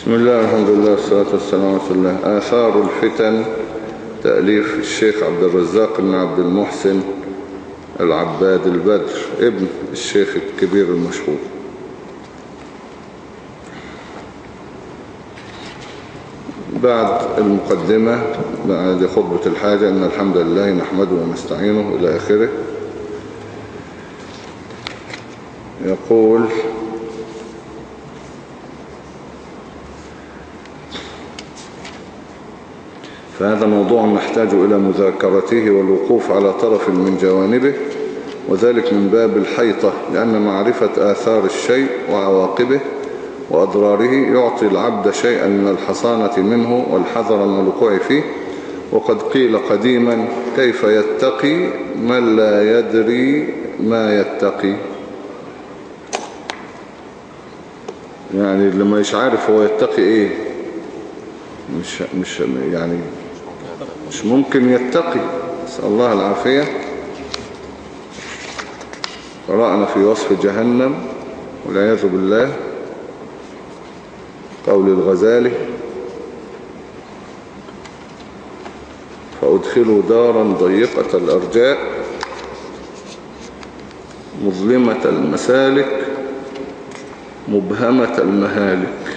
بسم الله الحمد لله والصلاة والسلام على الله. آثار الفتن تأليف الشيخ عبد الرزاق بن عبد المحسن العباد البدر ابن الشيخ الكبير المشهور. بعد المقدمة بعد خطبة الحاجة أن الحمد لله نحمده ونستعينه إلى آخره. يقول فهذا موضوع نحتاج إلى مذاكرته والوقوف على طرف من جوانبه وذلك من باب الحيطة لأن معرفة آثار الشيء وعواقبه وأضراره يعطي العبد شيئا من الحصانة منه والحذر من الوقوع فيه. وقد قيل قديما كيف يتقي من لا يدري ما يتقي. يعني اللي مش عارف هو يتقي إيه؟ مش, مش يعني مش ممكن يتقي. نسأل الله العافية. قرأنا في وصف جهنم والعياذ بالله. قول الغزالي. فأدخلوا دارا ضيقة الأرجاء مظلمة المسالك مبهمة المهالك.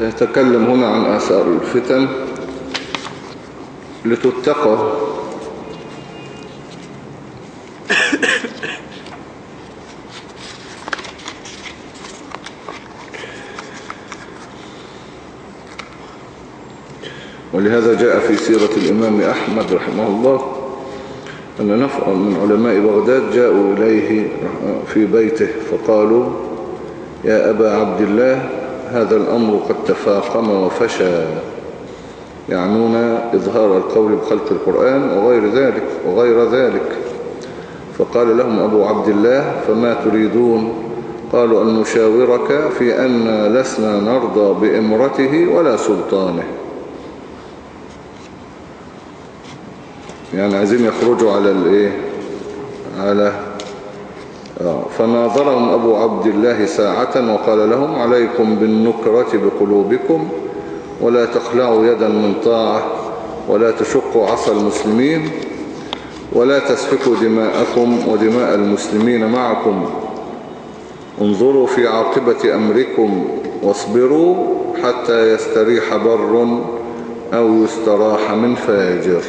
يتكلم هنا عن آثار الفتن لتتقى ولهذا جاء في سيرة الإمام أحمد رحمه الله أن نفر من علماء بغداد جاءوا إليه في بيته فقالوا يا أبا عبد الله هذا الأمر قد تفاقم وفشى. يعنون إظهار القول بخلق القرآن وغير ذلك وغير ذلك. فقال لهم أبو عبد الله فما تريدون؟ قالوا أن نشاورك في أن لسنا نرضى بإمرته ولا سلطانه. يعني عايزين يخرجوا على الإيه؟ على فناظرهم أبو عبد الله ساعة وقال لهم عليكم بالنكرة بقلوبكم ولا تخلعوا يدا من طاعة ولا تشقوا عصا المسلمين ولا تسفكوا دماءكم ودماء المسلمين معكم. انظروا في عاقبة أمركم واصبروا حتى يستريح بر أو يستراح من فاجر.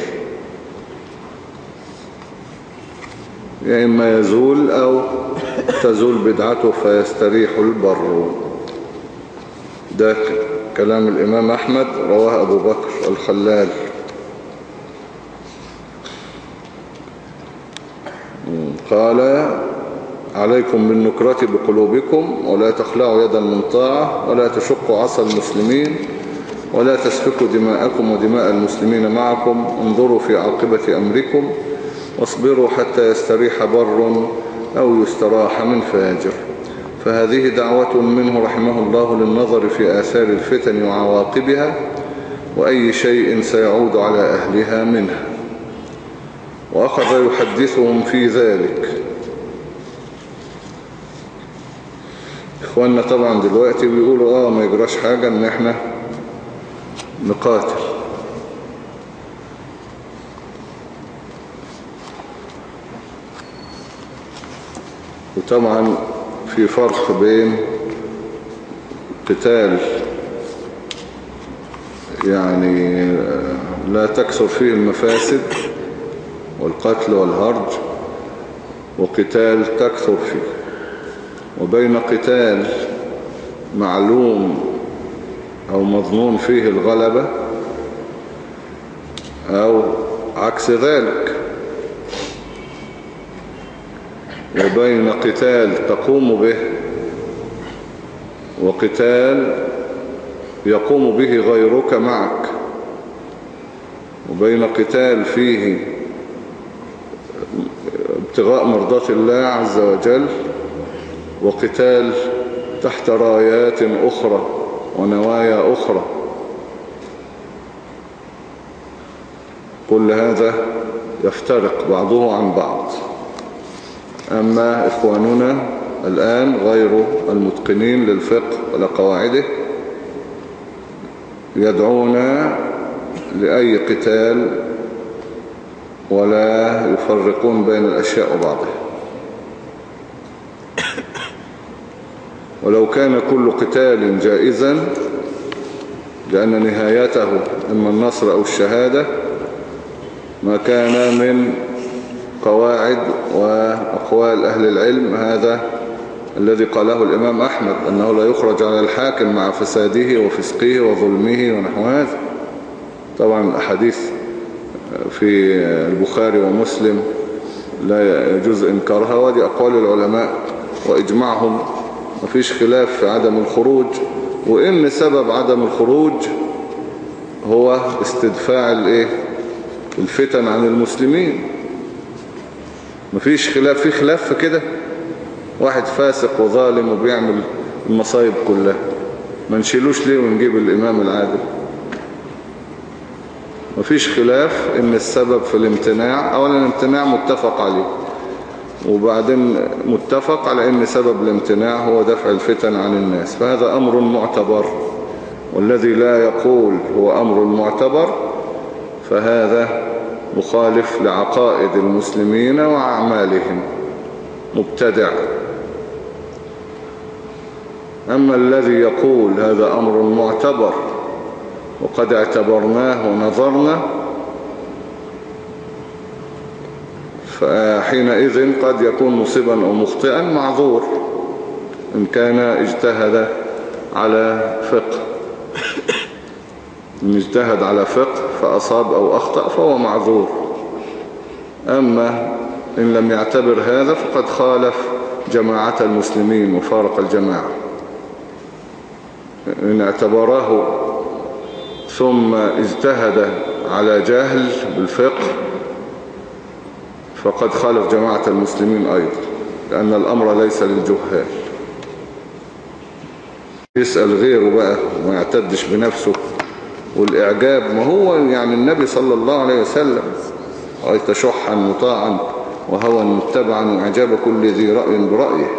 يا إما يزول أو تزول بدعته فيستريح البر. ده كلام الإمام أحمد رواه أبو بكر الخلال. قال عليكم بالنكرة بقلوبكم ولا تخلعوا يدا من طاعة ولا تشقوا عصا المسلمين ولا تسفكوا دماءكم ودماء المسلمين معكم. انظروا في عاقبة أمركم واصبروا حتى يستريح بر أو يستراح من فاجر. فهذه دعوة منه رحمه الله للنظر في آثار الفتن وعواقبها وأي شيء سيعود على أهلها منها وأخذ يحدثهم في ذلك. إخواننا طبعا دلوقتي بيقولوا آه ما يجراش حاجة إن إحنا نقاتل. وطبعا في فرق بين قتال يعني لا تكثر فيه المفاسد والقتل والهرج وقتال تكثر فيه. وبين قتال معلوم أو مظنون فيه الغلبة أو عكس ذلك. وبين قتال تقوم به وقتال يقوم به غيرك معك وبين قتال فيه ابتغاء مرضات الله عز وجل وقتال تحت رايات أخرى ونوايا أخرى. كل هذا يفترق بعضه عن بعض. أما إخواننا الآن غير المتقنين للفقه ولقواعده يدعون لأي قتال ولا يفرقون بين الأشياء وبعضها. ولو كان كل قتال جائزا لأن نهايته إما النصر أو الشهادة ما كان من قواعد وأقوال أهل العلم هذا الذي قاله الإمام أحمد أنه لا يخرج على الحاكم مع فساده وفسقه وظلمه ونحو هذا. طبعا الأحاديث في البخاري ومسلم لا يجوز إنكارها ودي أقوال العلماء وإجمعهم مفيش خلاف في عدم الخروج. وإن سبب عدم الخروج هو استدفاع الفتن عن المسلمين. مفيش خلاف في خلاف كده؟ واحد فاسق وظالم وبيعمل المصايب كلها. ما نشيلوش ليه ونجيب الإمام العادل؟ مفيش خلاف إن السبب في الامتناع اولا الامتناع متفق عليه وبعدين متفق على إن سبب الامتناع هو دفع الفتن عن الناس فهذا أمر معتبر والذي لا يقول هو أمر معتبر فهذا مخالف لعقائد المسلمين وأعمالهم. مبتدع. أما الذي يقول هذا أمر معتبر وقد اعتبرناه ونظرنا فحينئذ قد يكون مصيبا أو مخطئا معذور إن كان اجتهد على فقه. إن اجتهد على فقه فأصاب أو أخطأ فهو معذور. أما إن لم يعتبر هذا فقد خالف جماعة المسلمين وفارق الجماعة. إن اعتبره ثم اجتهد على جهل بالفقه فقد خالف جماعة المسلمين أيضا لأن الأمر ليس للجهال. يسأل غيره بقى وما يعتدش بنفسه. والإعجاب ما هو يعني النبي صلى الله عليه وسلم. رأيت شحا مطاعا وهوى متبعا وإعجاب كل ذي رأي برأيه.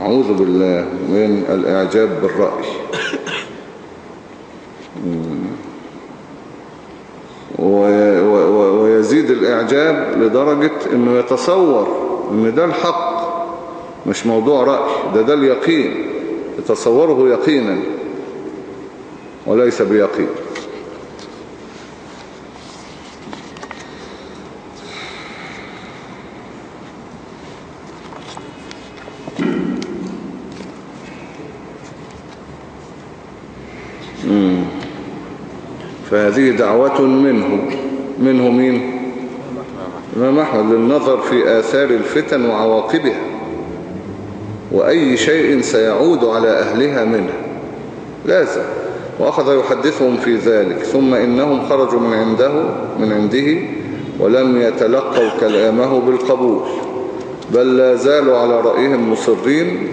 أعوذ بالله من الإعجاب بالرأي. ويزيد الإعجاب لدرجة أنه يتصور أن ده الحق مش موضوع رأي ده ده اليقين يتصوره يقينا. وليس بيقين. فهذه دعوة منه. منه مين؟ إمام أحمد للنظر في آثار الفتن وعواقبها. وأي شيء سيعود على أهلها منها لازم وأخذ يحدثهم في ذلك ثم إنهم خرجوا من عنده من عنده ولم يتلقوا كلامه بالقبول بل لا زالوا على رأيهم مصرين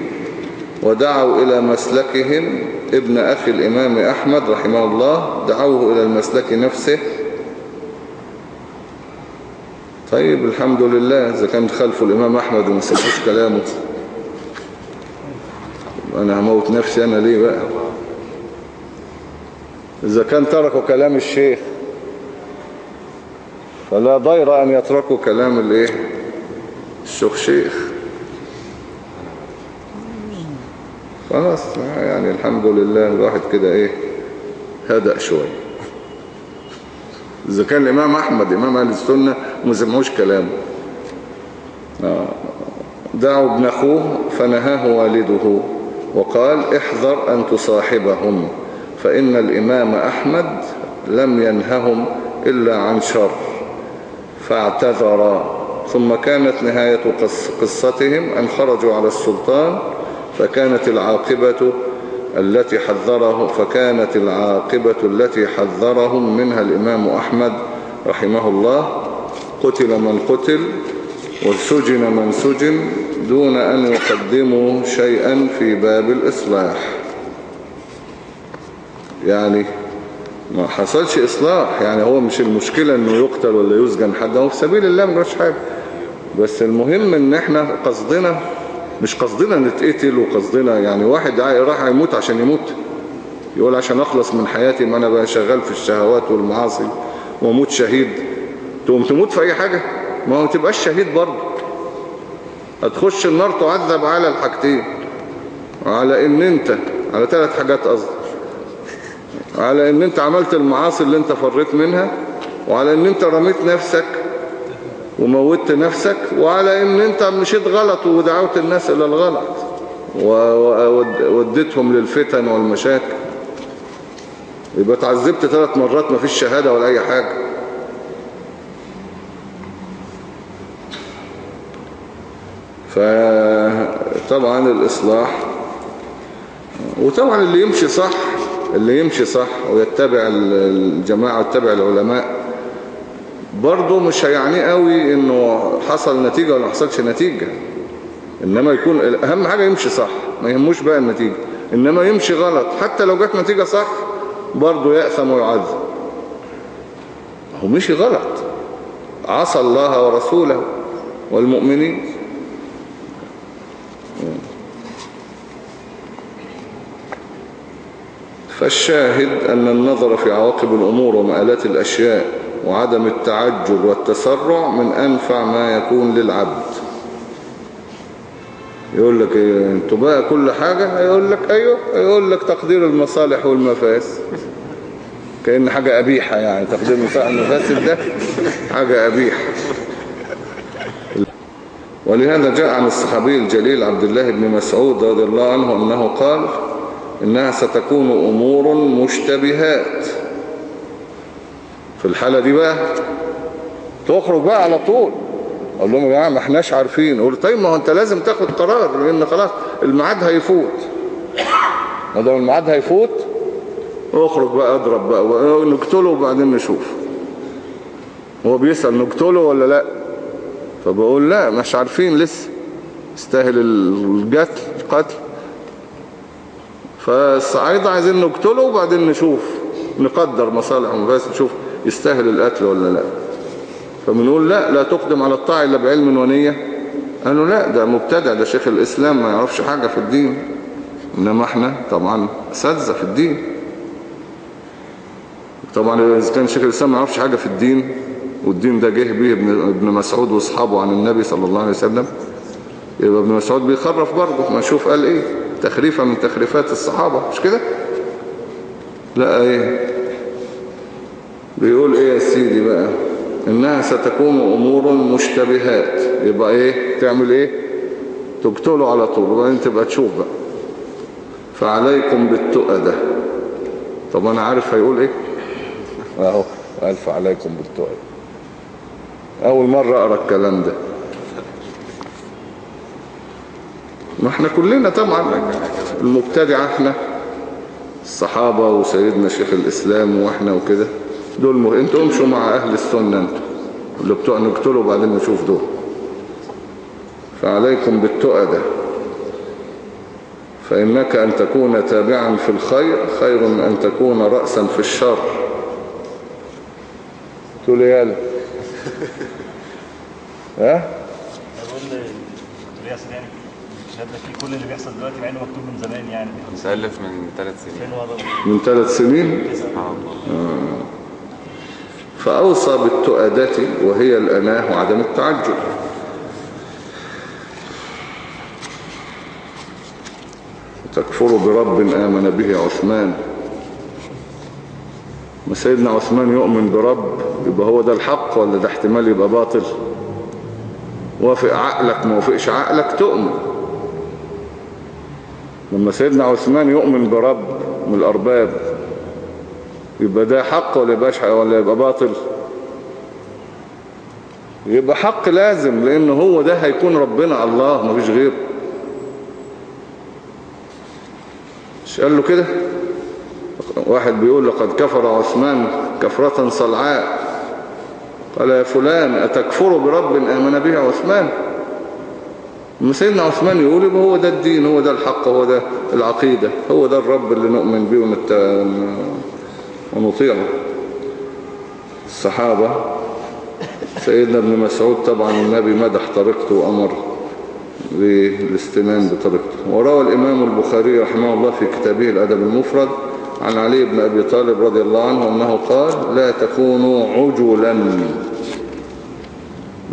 ودعوا إلى مسلكهم. ابن أخي الإمام أحمد رحمه الله دعوه إلى المسلك نفسه. طيب الحمد لله. إذا كان خلفوا الإمام أحمد وما كلامه. أنا هموت نفسي أنا ليه بقى؟ إذا كان تركوا كلام الشيخ فلا ضير أن يتركوا كلام الإيه؟ الشيخ شيخ. خلاص يعني الحمد لله الواحد كده إيه؟ هدأ شوية. إذا كان الإمام أحمد إمام أهل السنة وما سمعوش كلامه. دعوا ابن أخوه فنهاه والده وقال احذر أن تصاحبهم. فإن الإمام أحمد لم ينههم إلا عن شر فاعتذرا ثم كانت نهاية قصتهم أن خرجوا على السلطان فكانت العاقبة التي حذره فكانت العاقبة التي حذرهم منها الإمام أحمد رحمه الله. قتل من قتل وسجن من سجن دون أن يقدموا شيئا في باب الإصلاح. يعني ما حصلش إصلاح. يعني هو مش المشكلة أنه يقتل ولا يسجن حد. هو في سبيل الله مجرش حاجة. بس المهم أن إحنا قصدنا مش قصدنا نتقتل وقصدنا يعني واحد راح يموت عشان يموت. يقول عشان أخلص من حياتي ما أنا بقى شغال في الشهوات والمعاصي وموت شهيد. تقوم تموت في أي حاجة؟ ما هو تبقاش شهيد برضه. هتخش النار تعذب على الحاجتين. على إن أنت على ثلاث حاجات قصدي. على إن أنت عملت المعاصي اللي أنت فريت منها وعلى إن أنت رميت نفسك وموتت نفسك وعلى إن أنت مشيت غلط ودعوت الناس إلى الغلط ووديتهم للفتن والمشاكل. يبقى تعذبت ثلاث مرات ما فيش شهادة ولا أي حاجة. فطبعا الإصلاح وطبعا اللي يمشي صح اللي يمشي صح ويتبع الجماعة ويتبع العلماء برضه مش هيعني قوي إنه حصل نتيجة ولا حصلش نتيجة. إنما يكون أهم حاجة يمشي صح ما يهموش بقى النتيجة. إنما يمشي غلط حتى لو جت نتيجة صح برضه يأثم ويعذب. هو مشي غلط. عصى الله ورسوله والمؤمنين. فالشاهد أن النظر في عواقب الأمور ومآلات الأشياء وعدم التعجل والتسرع من أنفع ما يكون للعبد. يقول لك إيه أنتوا بقى كل حاجة؟ يقول لك أيوه يقول لك تقدير المصالح والمفاسد كأن حاجة أبيحة يعني تقدير المصالح والمفاسد ده حاجة أبيحة. ولهذا جاء عن الصحابي الجليل عبد الله بن مسعود رضي الله عنه أنه قال إنها ستكون أمور مشتبهات. في الحالة دي بقى تخرج بقى على طول. أقول لهم يا جماعة ما إحناش عارفين. أقول طيب ما هو أنت لازم تاخد قرار لأن خلاص الميعاد هيفوت. ما دام الميعاد هيفوت؟ اخرج بقى اضرب بقى نقتله وبعدين نشوف. هو بيسأل نقتله ولا لأ؟ فبقول لأ مش عارفين لسه. استاهل القتل القتل فالصعايدة عايزين نقتله وبعدين نشوف نقدر مصالح ومفاسد نشوف يستاهل القتل ولا لا. فبنقول لا لا تقدم على الطاعة إلا بعلم ونية. قالوا لا ده مبتدع ده شيخ الإسلام ما يعرفش حاجة في الدين. إنما إحنا طبعا أساتذة في الدين. طبعا إذا كان شيخ الإسلام ما يعرفش حاجة في الدين والدين ده جه به ابن مسعود وأصحابه عن النبي صلى الله عليه وسلم يبقى ابن مسعود بيخرف برضه ما نشوف قال إيه. تخريفة من تخريفات الصحابة مش كده؟ لا إيه؟ بيقول إيه يا سيدي بقى؟ إنها ستكون أمور مشتبهات. يبقى إيه؟ تعمل إيه؟ تقتله على طول وبعدين تبقى تشوف بقى. فعليكم بالتؤدة. طب أنا عارف هيقول إيه؟ أهو ألف عليكم بالتؤدة. أول مرة أقرأ الكلام ده. ما إحنا كلنا طبعا المبتدع إحنا الصحابة وسيدنا شيخ الإسلام وإحنا وكده. دول مه... أنتوا امشوا مع أهل السنة أنتوا اللي بتوع نقتلوا وبعدين نشوف دول. فعليكم بالتؤدة فإنك أن تكون تابعا في الخير خير من أن تكون رأسا في الشر. تقول يالا ها؟ في كل اللي بيحصل دلوقتي مع إنه مكتوب من زمان يعني. مسلف من ثلاث سنين. من ثلاث سنين؟ سبحان الله فأوصى بالتؤدة وهي الأناة وعدم التعجل. تكفر برب آمن به عثمان. ما سيدنا عثمان يؤمن برب يبقى هو ده الحق ولا ده احتمال يبقى باطل؟ وافق عقلك ما وافقش عقلك تؤمن. لما سيدنا عثمان يؤمن برب من الأرباب يبقى ده حق ولا يبقاش ولا يبقى باطل؟ يبقى حق لازم لأن هو ده هيكون ربنا الله ما فيش غيره. مش قال له كده؟ واحد بيقول لقد كفر عثمان كفرة صلعاء قال يا فلان أتكفر برب آمن به عثمان؟ سيدنا عثمان يقول يبقى هو ده الدين هو ده الحق هو ده العقيدة هو ده الرب اللي نؤمن به. ونطيعه الصحابة سيدنا ابن مسعود طبعا النبي مدح طريقته وأمر بالاستنان بطريقته وروى الإمام البخاري رحمه الله في كتابه الأدب المفرد عن علي بن أبي طالب رضي الله عنه أنه قال لا تكونوا عجلا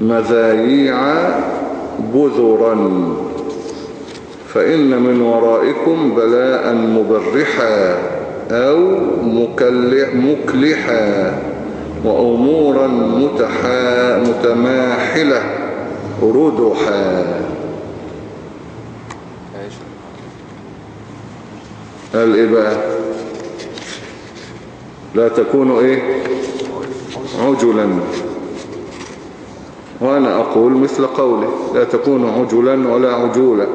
مذايع بذرا. فإن من ورائكم بلاء مبرحا أو مكلحا وأمورا متحا متماحلة ردحا. بقى لا تكونوا إيه؟ عجلا. وأنا أقول مثل قولي لا تكونوا عجلا ولا عجولا.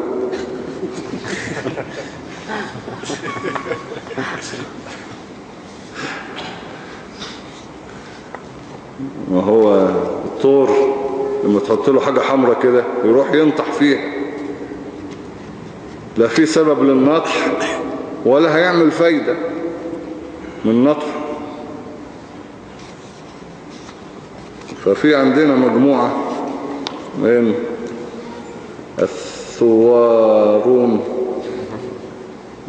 وهو الطور لما تحط له حاجة حمراء كده يروح ينطح فيها. لا في سبب للنطح ولا هيعمل فايدة من نطح ففي عندنا مجموعة من الثوارون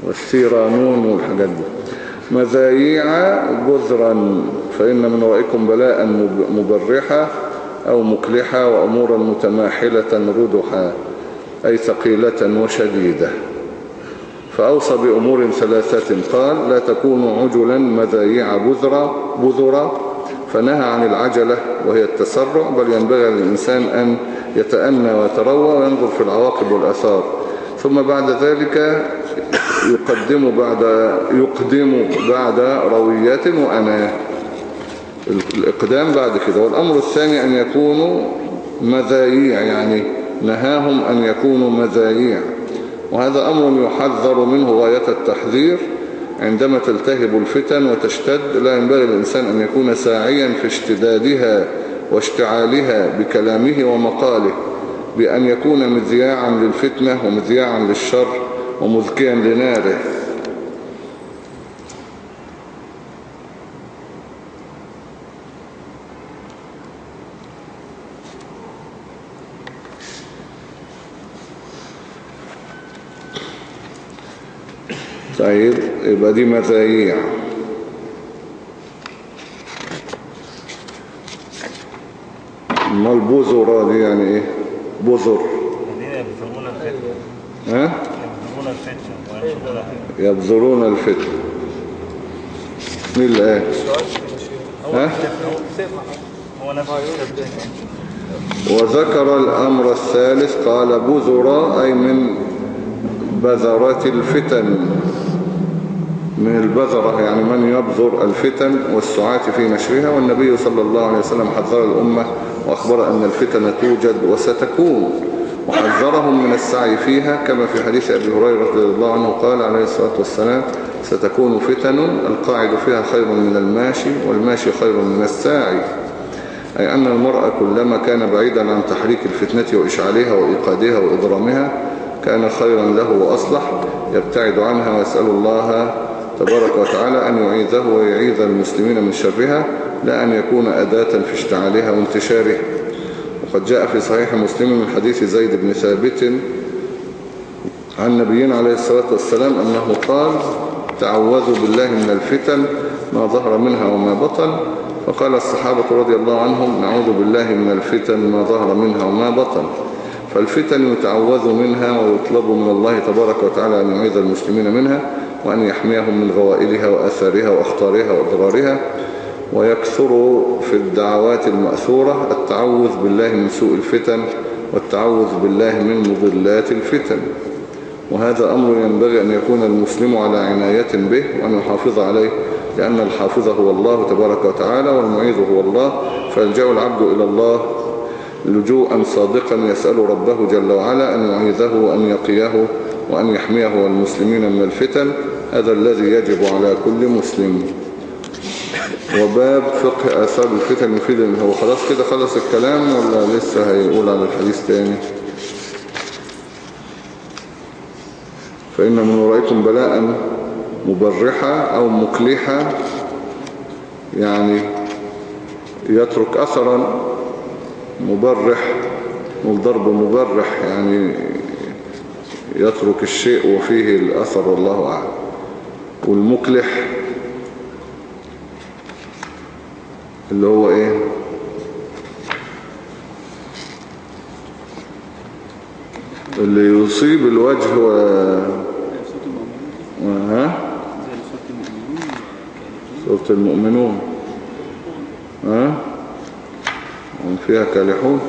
والسيرانون والحاجات دي. مذايع جذرا فإن من ورائكم بلاء مب- مبرحة أو مكلحة وأمورا متماحلة ردحا أي ثقيلة وشديدة. فأوصى بأمور ثلاثة. قال لا تكونوا عجلا مذايع بذرة بذرة فنهى عن العجلة وهي التسرع بل ينبغي للإنسان أن يتأنى ويتروى وينظر في العواقب والأثار. ثم بعد ذلك يقدم بعد يقدم بعد رويات وأناة. الإقدام بعد كده. والأمر الثاني أن يكونوا مذايع يعني نهاهم أن يكونوا مذايع وهذا أمر يحذر منه غاية التحذير. عندما تلتهب الفتن وتشتد لا ينبغي الإنسان أن يكون ساعيا في اشتدادها واشتعالها بكلامه ومقاله بأن يكون مذياعا للفتنة ومذياعا للشر ومذكيا لناره. طيب يبقى دي مذايع ما البذرة دي يعني إيه؟ بذر الفتنة ها؟ يبذرون الفتنة وينشرونها يبذرون الفتن. مين اللي قال ها؟ هو الفتنة وذكر الأمر الثالث قال بذرة أي من بذرات الفتن. من البذرة يعني من يبذر الفتن والسعاة في نشرها. والنبي صلى الله عليه وسلم حذر الأمة وأخبر أن الفتن توجد وستكون. وحذرهم من السعي فيها كما في حديث أبي هريرة رضي الله عنه قال عليه الصلاة والسلام ستكون فتن القاعد فيها خير من الماشي والماشي خير من الساعي. أي أن المرأة كلما كان بعيدا عن تحريك الفتنة وإشعالها وإيقادها وإضرامها كان خيرا له وأصلح. يبتعد عنها ويسأل الله تبارك وتعالى أن يعيذه ويعيذ المسلمين من شرها لا أن يكون أداة في اشتعالها وانتشارها وقد جاء في صحيح مسلم من حديث زيد بن ثابت عن نبينا عليه الصلاة والسلام أنه قال تعوذوا بالله من الفتن ما ظهر منها وما بطن فقال الصحابة رضي الله عنهم نعوذ بالله من الفتن ما ظهر منها وما بطن فالفتن يتعوذ منها ويطلب من الله تبارك وتعالى أن يعيذ المسلمين منها. وأن يحميهم من غوائلها وأثارها وأخطارها وأضرارها ويكثر في الدعوات المأثورة التعوذ بالله من سوء الفتن والتعوذ بالله من مضلات الفتن. وهذا أمر ينبغي أن يكون المسلم على عناية به وأن يحافظ عليه لأن الحافظ هو الله تبارك وتعالى والمعيذ هو الله فيلجأ العبد إلى الله لجوءا صادقا يسأل ربه جل وعلا أن يعيذه وأن يقيه وأن يحميه والمسلمين من الفتن هذا الذي يجب على كل مسلم. وباب فقه آثار الفتن يفيد هو خلاص كده خلص الكلام ولا لسه هيقول على الحديث تاني؟ فإن من ورائكم بلاء مبرحة أو مكلحة يعني يترك أثرا مبرح والضرب مبرح يعني يترك الشيء وفيه الأثر والله أعلم. والمكلح اللي هو إيه؟ اللي يصيب الوجه و... ها سورة المؤمنون. ها هم فيها كالحون.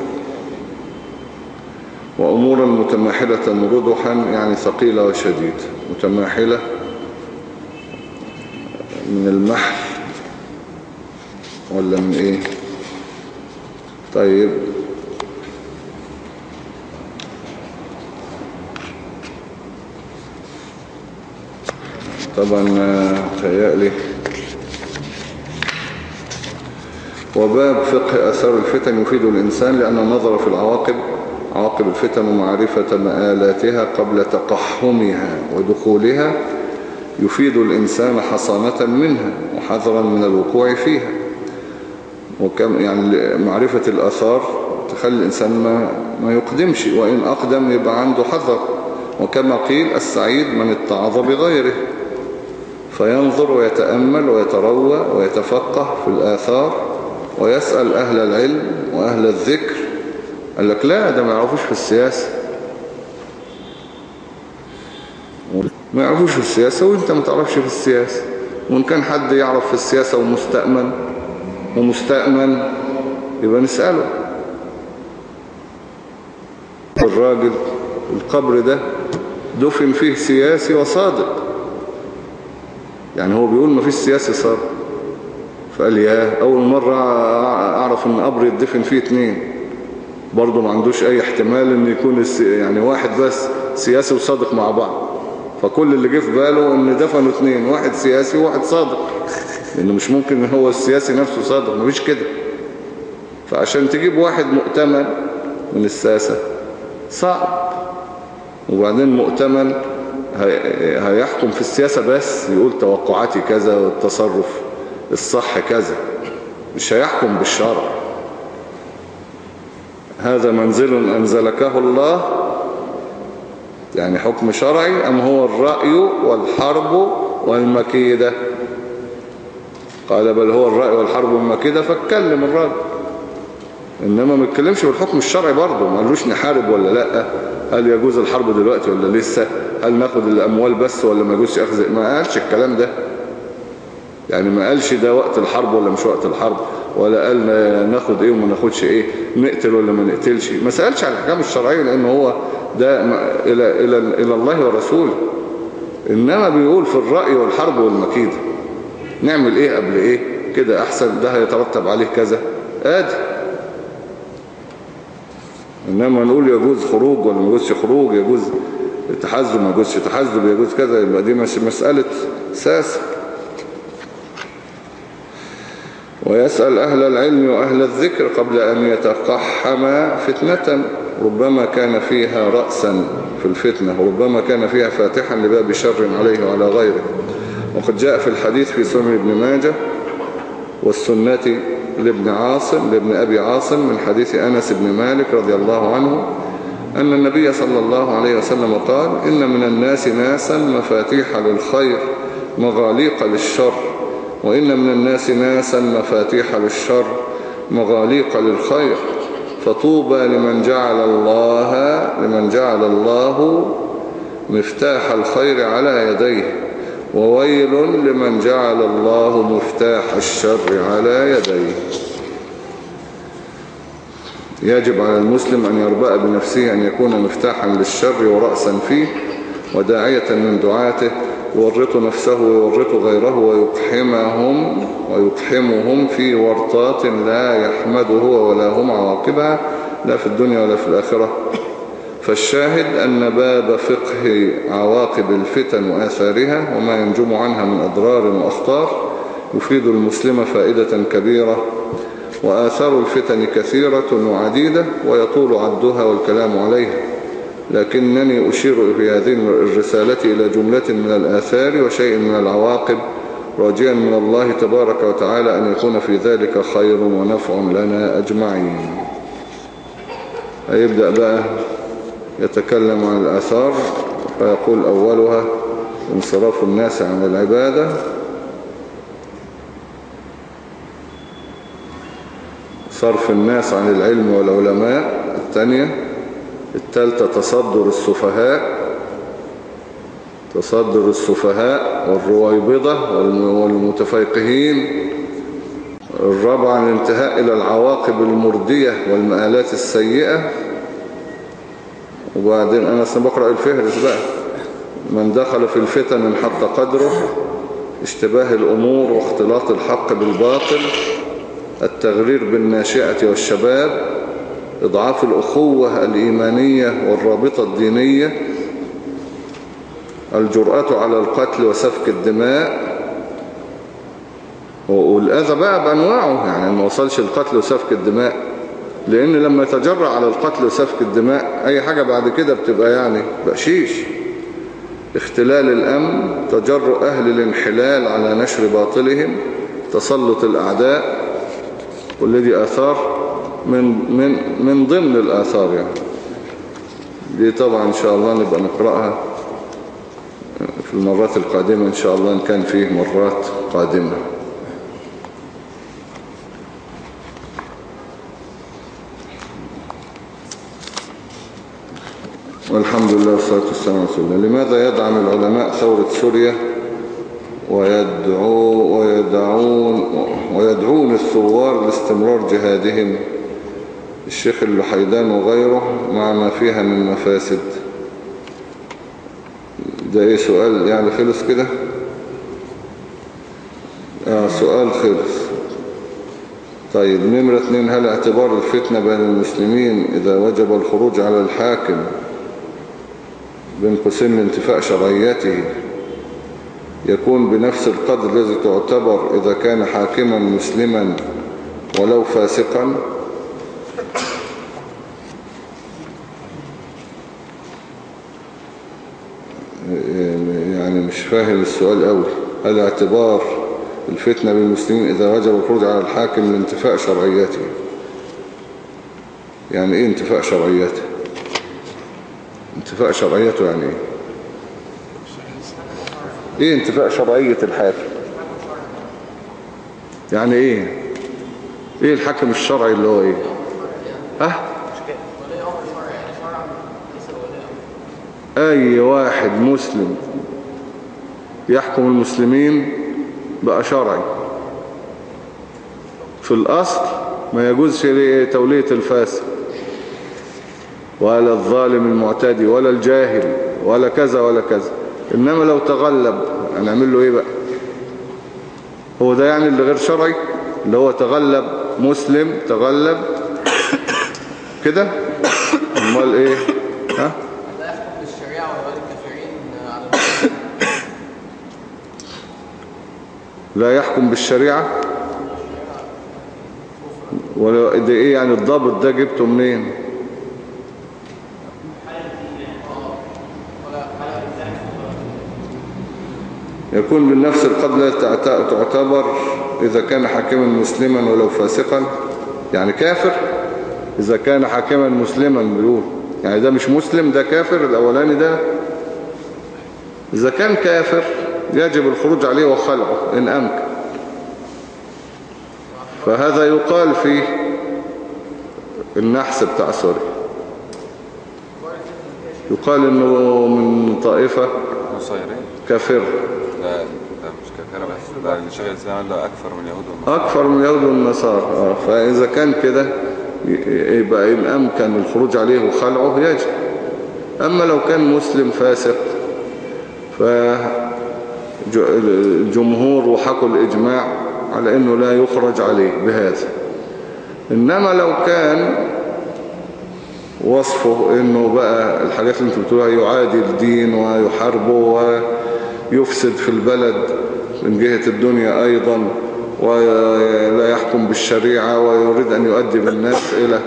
وأمورا متماحلة ردحا يعني ثقيلة وشديد. متماحلة من المحل ولا من إيه؟ طيب. طبعا تهيألي. وباب فقه أثار الفتن يفيد الإنسان لأن النظر في العواقب عواقب الفتن ومعرفة مآلاتها قبل تقحمها ودخولها يفيد الإنسان حصانة منها وحذرا من الوقوع فيها. وكم يعني معرفة الأثار تخلي الإنسان ما, ما يقدمش وإن أقدم يبقى عنده حذر. وكما قيل السعيد من اتعظ بغيره. فينظر ويتأمل ويتروى ويتفقه في الآثار ويسأل أهل العلم وأهل الذكر قال لك لا ده ما يعرفوش في السياسة. ما يعرفوش في السياسة وانت ما تعرفش في السياسة. وإن كان حد يعرف في السياسة ومستأمن ومستأمن يبقى نسأله. الراجل القبر ده دفن فيه سياسي وصادق. يعني هو بيقول ما فيش سياسي صادق. فقال يا أول مرة أعرف أن قبر يدفن فيه اتنين. برضه ما عندوش أي احتمال أن يكون يعني واحد بس سياسي وصادق مع بعض. فكل اللي جه في باله أن دفنوا اتنين واحد سياسي وواحد صادق. لأنه مش ممكن إن هو السياسي نفسه صادق مفيش كده. فعشان تجيب واحد مؤتمن من الساسة صعب. وبعدين مؤتمن هيحكم في السياسة بس يقول توقعاتي كذا والتصرف الصح كذا. مش هيحكم بالشرع. هذا منزل أنزلكه الله؟ يعني حكم شرعي أم هو الرأي والحرب والمكيدة؟ قال بل هو الرأي والحرب والمكيدة فاتكلم الراجل إنما ما اتكلمش بالحكم الشرعي برضه. ما قالوش نحارب ولا لأ. هل يجوز الحرب دلوقتي ولا لسه؟ هل ناخد الأموال بس ولا ما يجوزش أخذ؟ ما قالش الكلام ده. يعني ما قالش ده وقت الحرب ولا مش وقت الحرب ولا قال ناخد إيه وما ناخدش إيه نقتل ولا ما نقتلش. ما سألش على الحكام الشرعية لأن هو ده إلى, إلى, إلى الله ورسوله إنما بيقول في الرأي والحرب والمكيدة نعمل إيه قبل إيه؟ كده أحسن ده هيترتب عليه كذا. آدي. إنما نقول يجوز خروج ولا ما يجوزش خروج يجوز تحزب ما يجوزش تحزب يجوز كذا يبقى دي مسألة ساسة ويسأل أهل العلم وأهل الذكر قبل أن يتقحم فتنة. ربما كان فيها رأسا في الفتنة وربما كان فيها فاتحا لباب شر عليه وعلى غيره. وقد جاء في الحديث في سنن ابن ماجه والسنة لابن عاصم لابن أبي عاصم من حديث أنس بن مالك رضي الله عنه أن النبي صلى الله عليه وسلم قال إن من الناس ناسا مفاتيح للخير مغاليق للشر. وإن من الناس ناسا مفاتيح للشر مغاليق للخير فطوبى لمن جعل الله لمن جعل الله مفتاح الخير على يديه وويل لمن جعل الله مفتاح الشر على يديه. يجب على المسلم أن يربأ بنفسه أن يكون مفتاحا للشر ورأسا فيه وداعية من دعاته يورط نفسه ويورط غيره ويقحمهم ويقحمهم في ورطات لا يحمده ولا هم عواقبها لا في الدنيا ولا في الآخرة. فالشاهد أن باب فقه عواقب الفتن وآثارها وما ينجم عنها من أضرار وأخطار يفيد المسلم فائدة كبيرة وآثار الفتن كثيرة وعديدة ويطول عدها والكلام عليها. لكنني أشير في هذه الرسالة إلى جملة من الآثار وشيء من العواقب راجيا من الله تبارك وتعالى أن يكون في ذلك خير ونفع لنا أجمعين. هيبدأ بقى يتكلم عن الآثار فيقول أولها انصراف الناس عن العبادة. صرف الناس عن العلم والعلماء. الثانية الثالثة تصدر السفهاء تصدر السفهاء والرويبضة والمتفيقهين. الرابعة الانتهاء إلى العواقب المردية والمآلات السيئة. وبعدين أنا سنبقرأ الفهرس بقى. من دخل في الفتن انحط قدره اشتباه الأمور واختلاط الحق بالباطل التغرير بالناشئة والشباب إضعاف الأخوة الإيمانية والرابطة الدينية الجرأة على القتل وسفك الدماء. والأذى بقى بأنواعه يعني ما وصلش القتل وسفك الدماء. لأن لما يتجرع على القتل وسفك الدماء أي حاجة بعد كده بتبقى يعني بقشيش. اختلال الأمن تجرؤ أهل الانحلال على نشر باطلهم تسلط الأعداء والذي آثار من, من, من ضمن الآثار يعني. دي طبعا إن شاء الله نبقى نقرأها. في المرات القادمة إن شاء الله إن كان فيه مرات قادمة. والحمد لله والصلاة والسلام على رسول الله. لماذا يدعم العلماء ثورة سوريا ويدعو ويدعون ويدعون الثوار لاستمرار جهادهم الشيخ اللحيدان وغيره مع ما فيها من مفاسد. ده إيه سؤال؟ يعني خلص كده؟ آه سؤال خلص. طيب نمرة اتنين هل اعتبار الفتنة بين المسلمين إذا وجب الخروج على الحاكم بين قوسين لانتفاء شرعيته يكون بنفس القدر الذي تعتبر إذا كان حاكما مسلما ولو فاسقا؟ يعني مش فاهم السؤال قوي هل اعتبار الفتنة بالمسلمين إذا وجب الخروج على الحاكم لانتفاء شرعيته يعني إيه انتفاء شرعيته انتفاء شرعيته يعني إيه؟ إيه انتفاء شرعية الحاكم؟ يعني إيه؟ إيه الحاكم الشرعي اللي هو إيه؟ ها؟ أي واحد مسلم يحكم المسلمين بقى شرعي في الأصل ما يجوزش تولية الفاسق ولا الظالم المعتدي ولا الجاهل ولا كذا ولا كذا. إنما لو تغلب هنعمل له إيه بقى؟ هو ده يعني اللي غير شرعي؟ اللي هو تغلب مسلم تغلب كده؟ أمال إيه؟ ها؟ لا يحكم بالشريعة. ولا إيه يعني الضابط ده جبته منين؟ يكون بالنفس تعت- تعتبر إذا كان حاكما مسلما ولو فاسقا يعني كافر؟ إذا كان حاكما مسلما بيقول. يعني ده مش مسلم ده كافر. الأولاني ده إذا كان كافر يجب الخروج عليه وخلعه إن أمكن. فهذا يقال في النحس بتاع سوريا يقال إنه من طائفة ده ده مش كافرة بس. ده الشيخ ده أكثر من يهود والنصارى. أكثر من اليهود والنصارى. آه، فإذا كان كده يبقى إن أمكن الخروج عليه وخلعه يجب. أما لو كان مسلم فاسق فالجمهور وحكوا الإجماع على أنه لا يخرج عليه بهذا. إنما لو كان وصفه إنه بقى الحاجات اللي أنتوا بتقولها يعادي الدين ويحاربه ويفسد في البلد من جهة الدنيا أيضا ولا يحكم بالشريعة ويريد أن يؤدي بالناس إلى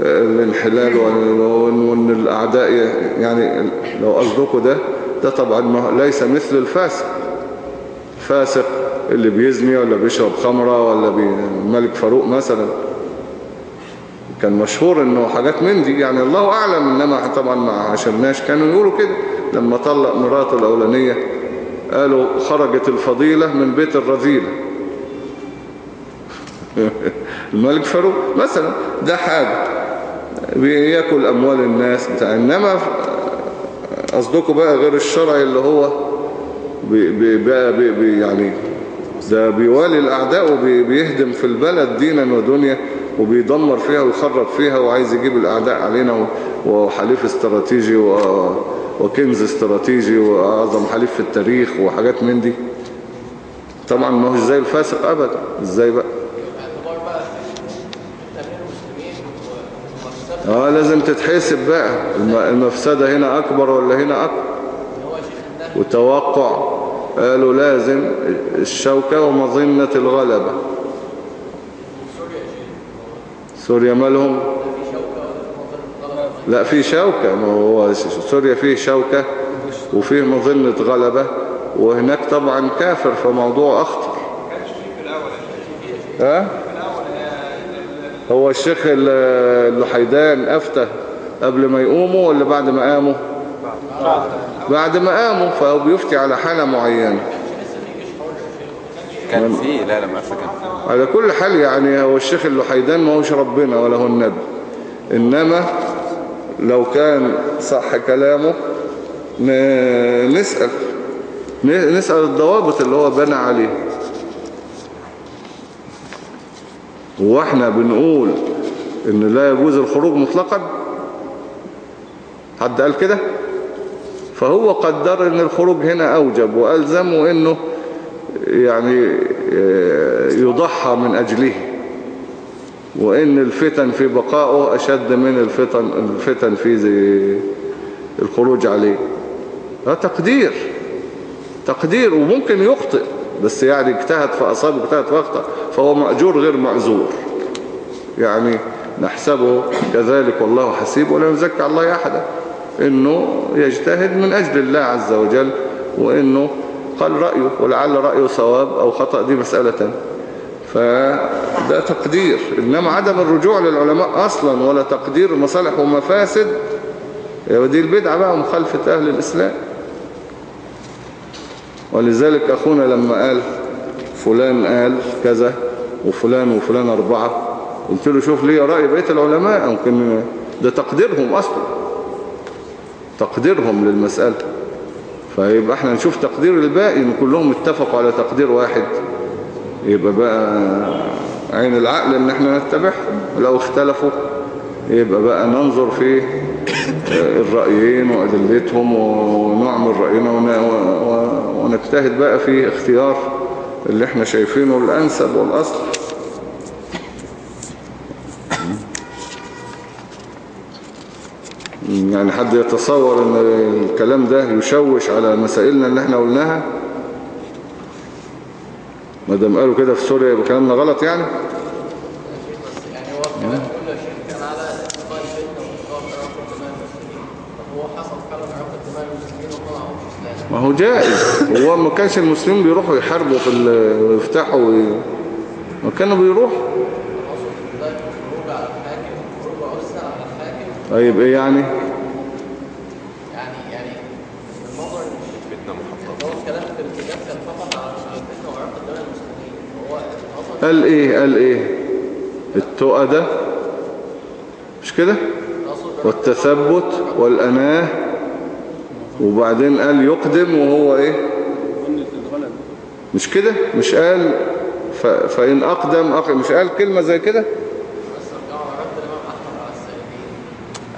الانحلال وأن وإن الأعداء يعني لو قصدكوا ده ده طبعا ليس مثل الفاسق. فاسق اللي بيزني ولا بيشرب خمرة ولا بي... الملك فاروق مثلا. كان مشهور إنه حاجات من دي يعني الله أعلم إنما طبعا ما عشرناش كانوا يقولوا كده. لما طلق مراته الأولانية قالوا خرجت الفضيلة من بيت الرذيلة. الملك فاروق مثلا ده حاجة. بياكل أموال الناس بتاع إنما قصدكم بقى غير الشرع اللي هو بي بي بي بي يعني ده بيوالي الأعداء وبيهدم في البلد دينا ودنيا وبيدمر فيها ويخرب فيها وعايز يجيب الأعداء علينا وحليف استراتيجي وكنز استراتيجي وأعظم حليف في التاريخ وحاجات من دي. طبعا ما هوش زي الفاسق أبدا. إزاي بقى باعتبار بقى تأمين المسلمين ومفسدة آه لازم تتحسب بقى. الم- المفسدة هنا أكبر ولا هنا النهي وتوقع. قالوا لازم الشوكة ومظنة الغلبة. سوريا مالهم لا في شوكة. ما هو سوريا فيه شوكة وفيه مظنة غلبة. وهناك طبعا كافر فموضوع أخطر. ها؟ هو الشيخ ال- اللحيدان أفتى قبل ما يقوموا ولا بعد ما قاموا؟ بعد ما قاموا فهو بيفتي على حالة معينة. كان في لا لا مؤسسة كان في. على كل حال يعني هو الشيخ اللحيدان ما هوش ربنا ولا هو النبي. إنما لو كان صح كلامه نسأل نسأل الضوابط اللي هو بنى عليه وإحنا بنقول إن لا يجوز الخروج مطلقا؟ حد قال كده؟ فهو قدر إن الخروج هنا أوجب والزم وانه يعني آه، يضحى من أجله. وإن الفتن في بقائه أشد من الفتن الفتن في الخروج عليه. ده تقدير تقدير وممكن يخطئ. بس يعني اجتهد فأصاب اجتهد فأخطأ فهو مأجور غير معذور يعني نحسبه كذلك والله حسيب ولا نزكى على الله أحدا. إنه يجتهد من أجل الله عز وجل وإنه قال رأيه ولعل رأيه صواب أو خطأ دي مسألة. فده تقدير. إنما عدم الرجوع للعلماء أصلا ولا تقدير مصالح ومفاسد دي البدعة بقى مخالفة أهل الإسلام. ولذلك أخونا لما قال فلان قال كذا وفلان وفلان أربعة قلت له شوف ليه رأي بقية العلماء ممكن ده تقديرهم أصلا. تقديرهم للمسألة. فيبقى إحنا نشوف تقدير الباقي إن كلهم اتفقوا على تقدير واحد. يبقى بقى عين العقل إن إحنا نتبعهم لو اختلفوا يبقى بقى ننظر في الرأيين وأدلتهم ونعمل رأينا ونجتهد بقى في اختيار اللي إحنا شايفينه الأنسب والأصل. يعني حد يتصور إن الكلام ده يشوش على مسائلنا اللي إحنا قلناها؟ ما دام قالوا كده في سوريا يبقى كلامنا غلط يعني بس يعني هو الكلام كله يا شيخ كان على اتقاء الفتنة واتقاء عقد دماء المسلمين طب هو حصل فعلا عقد دماء المسلمين وما معهمش سلاح ما هو جائز. هو ما كانش المسلمين بيروحوا يحاربوا في وي... ما كانوا بيروحوا. طيب إيه يعني؟ قال إيه؟ قال إيه؟ التقى ده مش كده؟ والتثبت والأناة. وبعدين قال يقدم وهو إيه؟ مش كده؟ مش قال ف... فإن أقدم, أقدم مش قال كلمة زي كده؟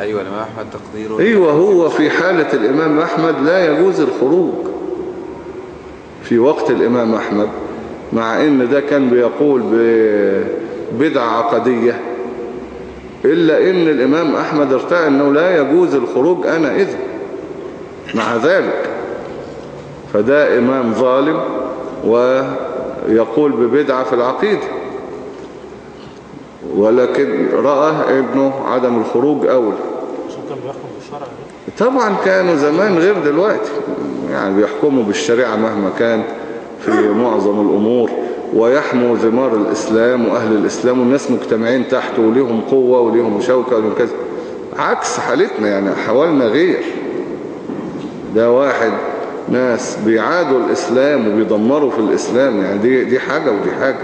أيوة الإمام أحمد تقديره. أيوه هو في حالة الإمام أحمد لا يجوز الخروج في وقت الإمام أحمد مع إن ده كان بيقول ببدعة عقدية إلا إن الإمام أحمد ارتأى أنه لا يجوز الخروج أنا إذن. مع ذلك فده إمام ظالم ويقول ببدعة في العقيدة. ولكن رأى ابنه عدم الخروج ده طبعا كانوا زمان غير دلوقتي. يعني بيحكموا بالشريعة مهما كان في معظم الأمور ويحموا ثمار الإسلام وأهل الإسلام والناس مجتمعين تحته وليهم قوة وليهم شوكة وليهم كذا. عكس حالتنا يعني أحوالنا غير. ده واحد ناس بيعادوا الإسلام وبيدمروا في الإسلام يعني دي, دي حاجة ودي حاجة.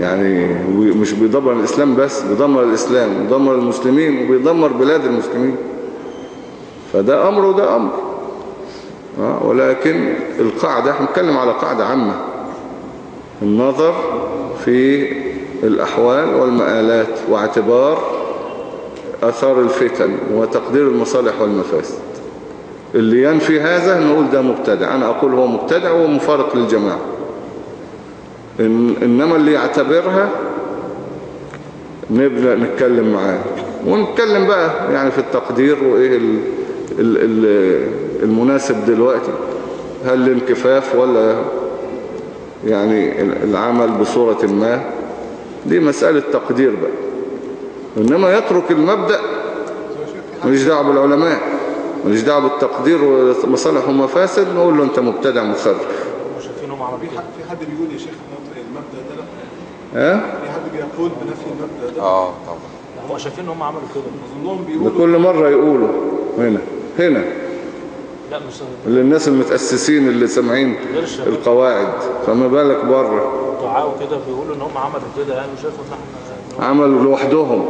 يعني مش بيدمر الإسلام بس بيدمر الإسلام وبيدمر المسلمين وبيدمر بلاد المسلمين. فده أمر وده أمر. آه، ولكن القاعدة إحنا بنتكلم على قاعدة عامة. النظر في الأحوال والمآلات واعتبار أثار الفتن وتقدير المصالح والمفاسد. اللي ينفي هذا نقول ده مبتدع. أنا أقول هو مبتدع ومفارق للجماعة. إن إنما اللي يعتبرها نبدأ نتكلم معاه. ونتكلم بقى يعني في التقدير وإيه ال ال ال المناسب دلوقتي. هل الانكفاف ولا يعني العمل بصورة ما؟ دي مسألة تقدير بقى. إنما يترك المبدأ ماليش دعوة بالعلماء. ماليش دعوة بالتقدير ومصالح ومفاسد نقول له أنت مبتدع مخرف هم شايفين هم عملوا في حد بيقول يا شيخ إن المبدأ ده لأ؟ ها؟ في حد بيقول بنفي المبدأ ده آه طبعا. هم شايفين إن هم عملوا كده. أظنهم ده بيقولوا كل مرة يقولوا. هنا هنا. لأ مش للناس المتأسسين اللي سامعين القواعد. فما بالك بره. دعاء وكده بيقولوا إن هم عملوا كده يعني وشافوا إن إحنا عملوا لوحدهم.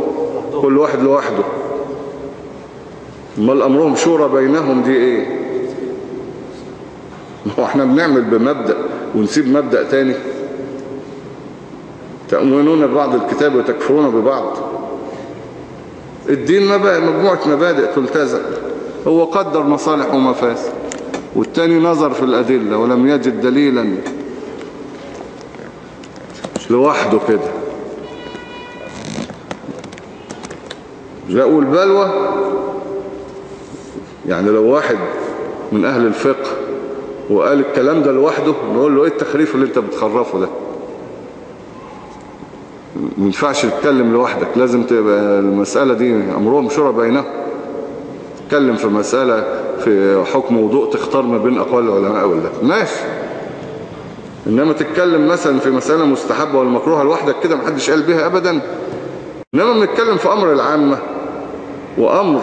كل واحد لوحده. امال امرهم شورى بينهم دي إيه؟ ما هو إحنا بنعمل بمبدأ ونسيب مبدأ تاني. تأمنون ببعض الكتاب وتكفرون ببعض. الدين مجموعة مبادئ تلتزم. هو قدر مصالح ومفاسد والتاني نظر في الأدلة ولم يجد دليلا لوحده كده. جاءوا البلوى يعني لو واحد من أهل الفقه وقال الكلام ده لوحده نقول له إيه التخريف اللي أنت بتخرفه ده؟ ما ينفعش تتكلم لوحدك لازم تبقى المسألة دي أمرهم شورى بينهم. تتكلم في مسألة في حكم وضوء تختار ما بين أقوال العلماء ولا ماشي. إنما تتكلم مثلا في مسألة مستحبة ولا مكروهة لوحدك كده محدش قال بيها أبدا. إنما بنتكلم في أمر العامة وأمر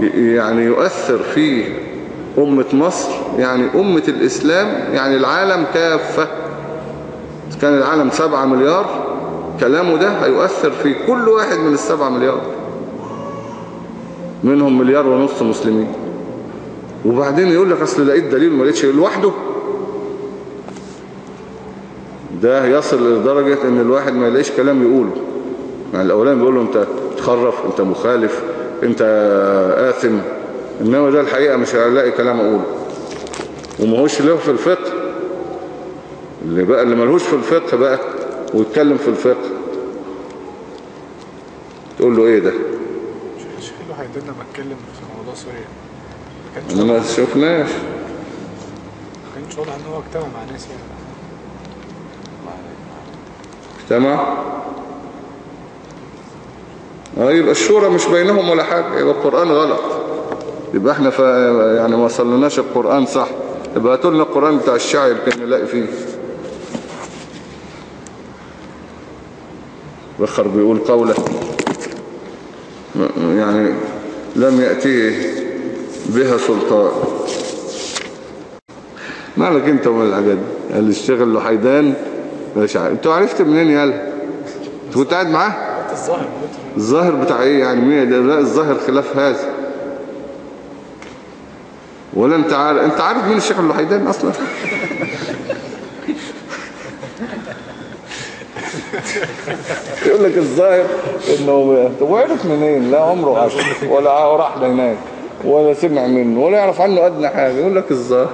يعني يؤثر في أمة مصر يعني أمة الإسلام يعني العالم كافة. كان العالم سبعة مليار كلامه ده هيؤثر في كل واحد من السبعة مليار. منهم مليار ونص مسلمين. وبعدين يقول لك أصل لقيت دليل ما لقيتش لوحده. ده يصل لدرجة إن الواحد ما يلاقيش كلام يقوله. يعني الأولاني بيقول له أنت تخرف أنت مخالف. انت آثم. إنما ده الحقيقة مش هلاقي كلام أقوله. وما هوش له في الفقه. اللي بقى اللي ملهوش في الفقه بقى ويتكلم في الفقه. تقول له إيه ده؟ الشيخ اللي هيدلنا ما اتكلم في موضوع سوريا ما شفناش. ما كانش واضح إن هو اجتمع مع ناس يعني. اجتمع؟ يبقى الشورى مش بينهم ولا حاجة يبقى القرآن غلط. يبقى إحنا. يعني ما وصلناش القرآن صح. يبقى هاتوا لنا القرآن بتاع الشعر يمكن نلاقي فيه. بخر بيقول قوله يعني لم يأتيه بها سلطان. مالك انت ومال الحاجات دي؟ قال اشتغل له حيدان مش أنتوا عرفت منين يالا انت كنت قاعد معاه؟ الظاهر الظاهر بتاع إيه يعني؟ مين ده لا الظاهر خلاف هذا. ولا انت عارف أنت عارف مين الشيخ اللحيدان أصلا؟ يقول لك الظاهر إنه طب وعرف منين؟ لا عمره عاش ولا راح هناك ولا سمع منه. ولا يعرف عنه أدنى حاجة. يقول لك الظاهر.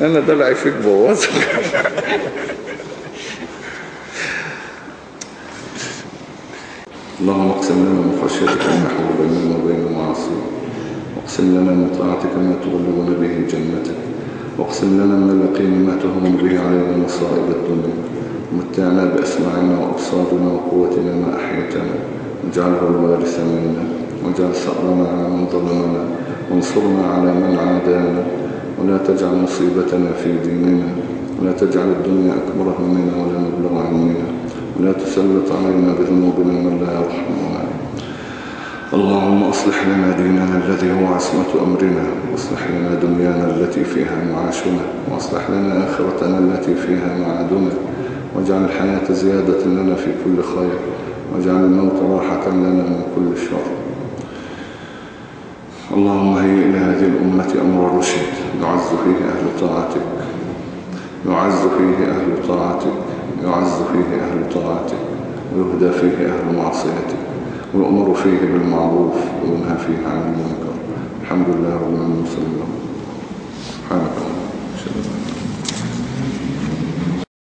أنا دلعي فيك بوظك. اللهم اقسم لنا من خشيتك ما يحول بيننا وبين المعاصي واقسم لنا من طاعتك ما تبلغنا به جنتك. واقسم لنا من اليقين ما تهون به علينا مصائب الدنيا. ومتعنا بأسماعنا وأبصارنا وقوتنا ما أحيتنا واجعله الوارث منا. واجعل ثأرنا على من ظلمنا. وانصرنا على من عادانا. ولا تجعل مصيبتنا في ديننا. ولا تجعل الدنيا أكبر همنا ولا مبلغ علمنا. ولا تسلط علينا بذنوبنا من لا يرحمنا. اللهم أصلح لنا ديننا الذي هو عصمة أمرنا واصلح لنا دنيانا التي فيها معاشنا واصلح لنا آخرتنا التي فيها معادنا واجعل الحياة زيادة لنا في كل خير واجعل الموت راحة لنا من كل شر. اللهم هيئ لهذه الأمة أمر رشد يعز فيه أهل طاعتك يعز فيه أهل طاعتك. يعز فيه أهل طاعتك ويهدى فيه أهل معصيتك ويؤمر فيه بالمعروف وينهى فيه عن المنكر. الحمد لله رب العالمين صلى الله سبحانك اللهم.